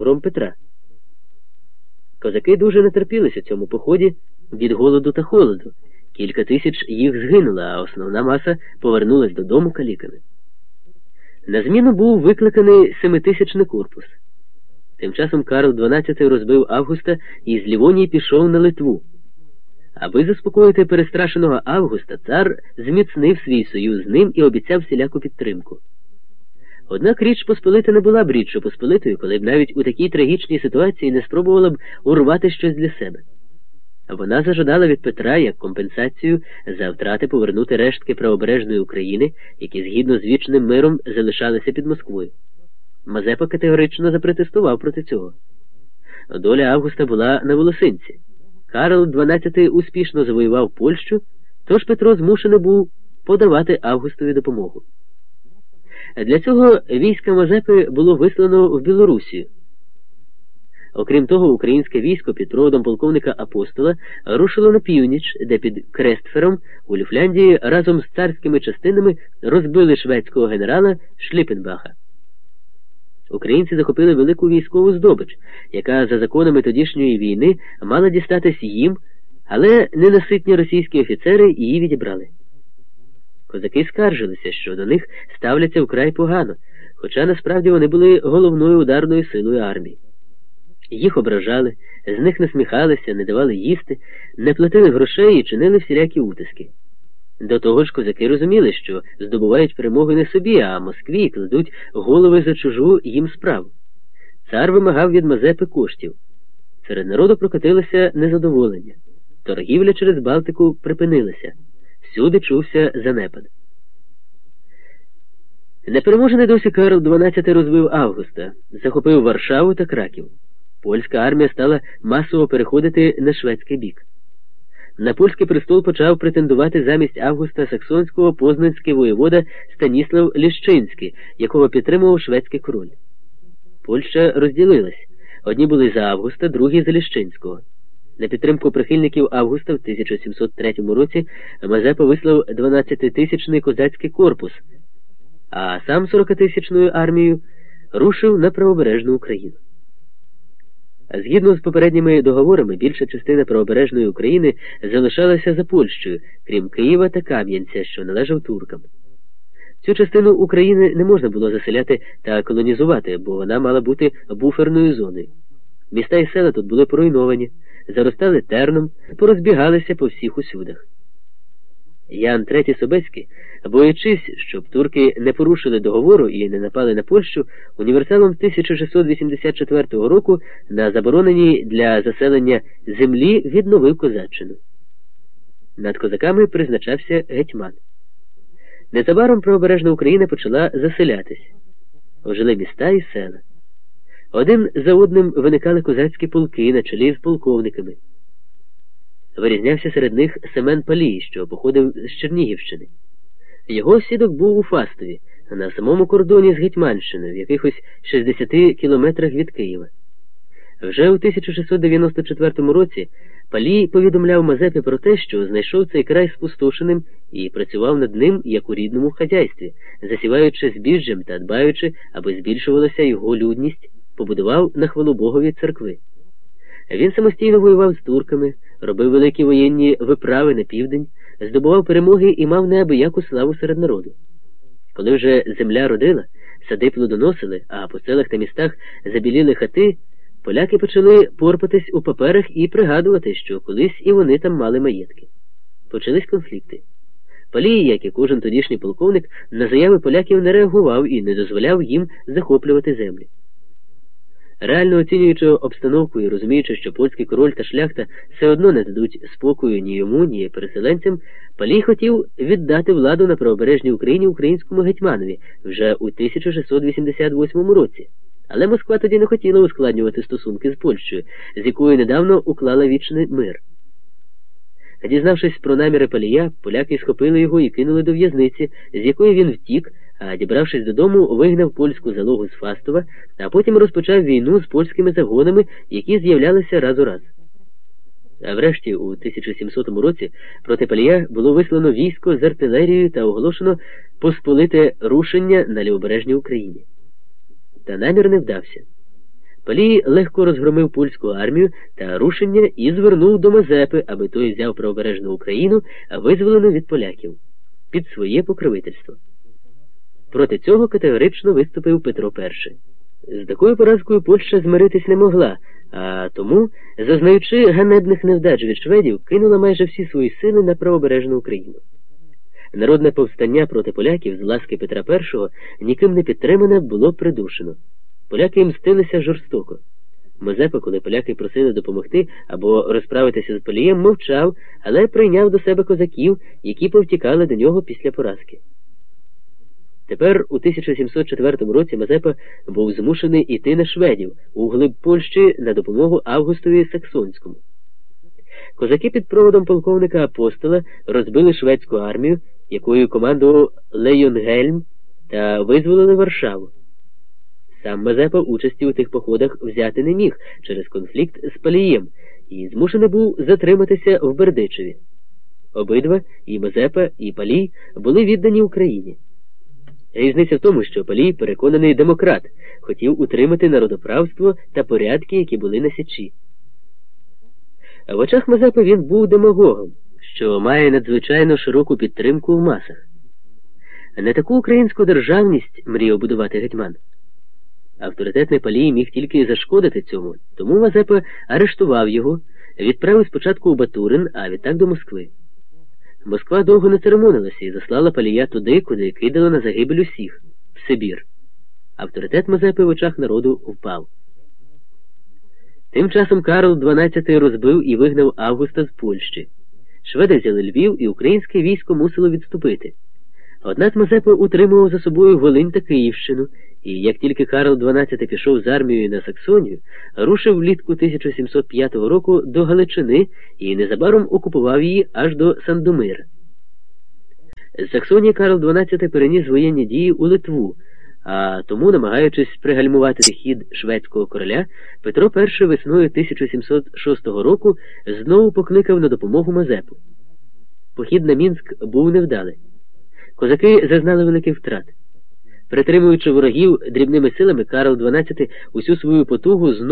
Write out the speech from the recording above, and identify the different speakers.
Speaker 1: гром Петра. Козаки дуже натерпілися цьому поході від голоду та холоду. Кілька тисяч їх згинуло, а основна маса повернулась додому каліками. На зміну був викликаний семитисячний корпус. Тим часом Карл XII розбив Августа і з Лівонії пішов на Литву. Аби заспокоїти перестрашеного Августа, цар зміцнив свій союз з ним і обіцяв всіляку підтримку. Однак річ Посполита не була б річчю Посполитою, коли б навіть у такій трагічній ситуації не спробувала б урвати щось для себе. Вона зажадала від Петра як компенсацію за втрати повернути рештки правобережної України, які згідно з вічним миром залишалися під Москвою. Мазепа категорично запротестував проти цього. Доля Августа була на волосинці. Карл XII успішно завоював Польщу, тож Петро змушений був подавати Августові допомогу. Для цього війська Мазепи було вислано в Білорусію. Окрім того, українське військо під проводом полковника Апостола рушило на північ, де під Крестфером у Люфляндії разом з царськими частинами розбили шведського генерала Шліпенбаха. Українці захопили велику військову здобич, яка за законами тодішньої війни мала дістатись їм, але ненаситні російські офіцери її відібрали. Козаки скаржилися, що до них ставляться вкрай погано, хоча насправді вони були головною ударною силою армії. Їх ображали, з них насміхалися, не давали їсти, не платили грошей і чинили всілякі утиски. До того ж, козаки розуміли, що здобувають перемоги не собі, а Москві кладуть голови за чужу їм справу. Цар вимагав від Мазепи коштів. Серед народу прокотилося незадоволення. Торгівля через Балтику припинилася. Всюди чувся занепад. Непереможений досі Карл XII розвив Августа, захопив Варшаву та Краків. Польська армія стала масово переходити на шведський бік. На польський престол почав претендувати замість Августа Саксонського познанський воєвода Станіслав Ліщинський, якого підтримував шведський король. Польща розділилась. Одні були за Августа, другі за Ліщинського. На підтримку прихильників Августа в 1703 році Мазепа вислав 12-тисячний козацький корпус, а сам 40-тисячною армією рушив на правобережну Україну. Згідно з попередніми договорами, більша частина правобережної України залишалася за Польщею, крім Києва та Кам'янця, що належав туркам. Цю частину України не можна було заселяти та колонізувати, бо вона мала бути буферною зоною. Міста і села тут були поруйновані, заростали терном, порозбігалися по всіх усюдах. Ян III Собецький, боячись, щоб турки не порушили договору і не напали на Польщу, універсалом 1684 року на забороненій для заселення землі відновив козаччину. Над козаками призначався гетьман. Незабаром правобережна Україна почала заселятись. Ожили міста і села. Один за одним виникали козацькі полки на чолі з полковниками. Вирізнявся серед них Семен Палій, що походив з Чернігівщини. Його сідок був у Фастові, на самому кордоні з Гетьманщиною, в якихось 60 кілометрах від Києва. Вже у 1694 році Палій повідомляв Мазепі про те, що знайшов цей край спустошеним і працював над ним як у рідному хазяйстві, засіваючи збіжжям та дбаючи, аби збільшувалася його людність, побудував на хвалу Богові церкви. Він самостійно воював з турками, робив великі воєнні виправи на південь, здобував перемоги і мав неабияку славу серед народу. Коли вже земля родила, сади плодоносили, а по селах та містах забіліли хати, поляки почали порпатись у паперах і пригадувати, що колись і вони там мали маєтки. Почались конфлікти. Палій, як і кожен тодішній полковник, на заяви поляків не реагував і не дозволяв їм захоплювати землі. Реально оцінюючи обстановку і розуміючи, що польський король та шляхта все одно не дадуть спокою ні йому, ні переселенцям, Палій хотів віддати владу на правобережній Україні українському гетьманові вже у 1688 році. Але Москва тоді не хотіла ускладнювати стосунки з Польщею, з якою недавно уклала вічний мир. Дізнавшись про наміри Палія, поляки схопили його і кинули до в'язниці, з якої він втік а дібравшись додому, вигнав польську залогу з Фастова, а потім розпочав війну з польськими загонами, які з'являлися раз у раз. А врешті, у 1700 році, проти Палія було вислано військо з артилерією та оголошено посполите рушення на лівобережній Україні. Та намір не вдався. Палій легко розгромив польську армію та рушення і звернув до Мазепи, аби той взяв правобережну Україну, визволену від поляків, під своє покровительство. Проти цього категорично виступив Петро І. З такою поразкою Польща змиритись не могла, а тому, зазнаючи ганебних невдач від шведів, кинула майже всі свої сили на правобережну Україну. Народне повстання проти поляків з ласки Петра І ніким не підтримане було придушено. Поляки мстилися жорстоко. Мазепа, коли поляки просили допомогти або розправитися з Полієм, мовчав, але прийняв до себе козаків, які повтікали до нього після поразки. Тепер у 1704 році Мазепа був змушений іти на шведів у глиб Польщі на допомогу Августові Саксонському. Козаки під проводом полковника Апостола розбили шведську армію, якою командував Лейонгельм, та визволили Варшаву. Сам Мазепа участі у тих походах взяти не міг через конфлікт з Палієм і змушений був затриматися в Бердичеві. Обидва, і Мазепа, і Палій, були віддані Україні. Різниця в тому, що Палій переконаний демократ, хотів утримати народоправство та порядки, які були на Січі. В очах Мазепи він був демагогом, що має надзвичайно широку підтримку в масах. Не таку українську державність мріяв будувати гетьман. Авторитетний палій міг тільки зашкодити цьому, тому Мазепа арештував його, відправив спочатку у Батурин, а відтак до Москви. Москва довго не церемонилася і заслала палія туди, куди кидала на загибель усіх в Сибір. Авторитет Мазепи в очах народу впав. Тим часом Карл XII розбив і вигнав Августа з Польщі. Шведи взяли Львів, і українське військо мусило відступити. Однак Мазепа утримував за собою Волинь та Київщину, і як тільки Карл XII пішов з армією на Саксонію, рушив влітку 1705 року до Галичини і незабаром окупував її аж до Сандомира. З Саксонії Карл XII переніс воєнні дії у Литву, а тому, намагаючись пригальмувати хід шведського короля, Петро І весною 1706 року знову покликав на допомогу Мазепу. Похід на Мінськ був невдалий. Козаки зазнали великих втрат. Притримуючи ворогів дрібними силами, Карл XII усю свою потугу знову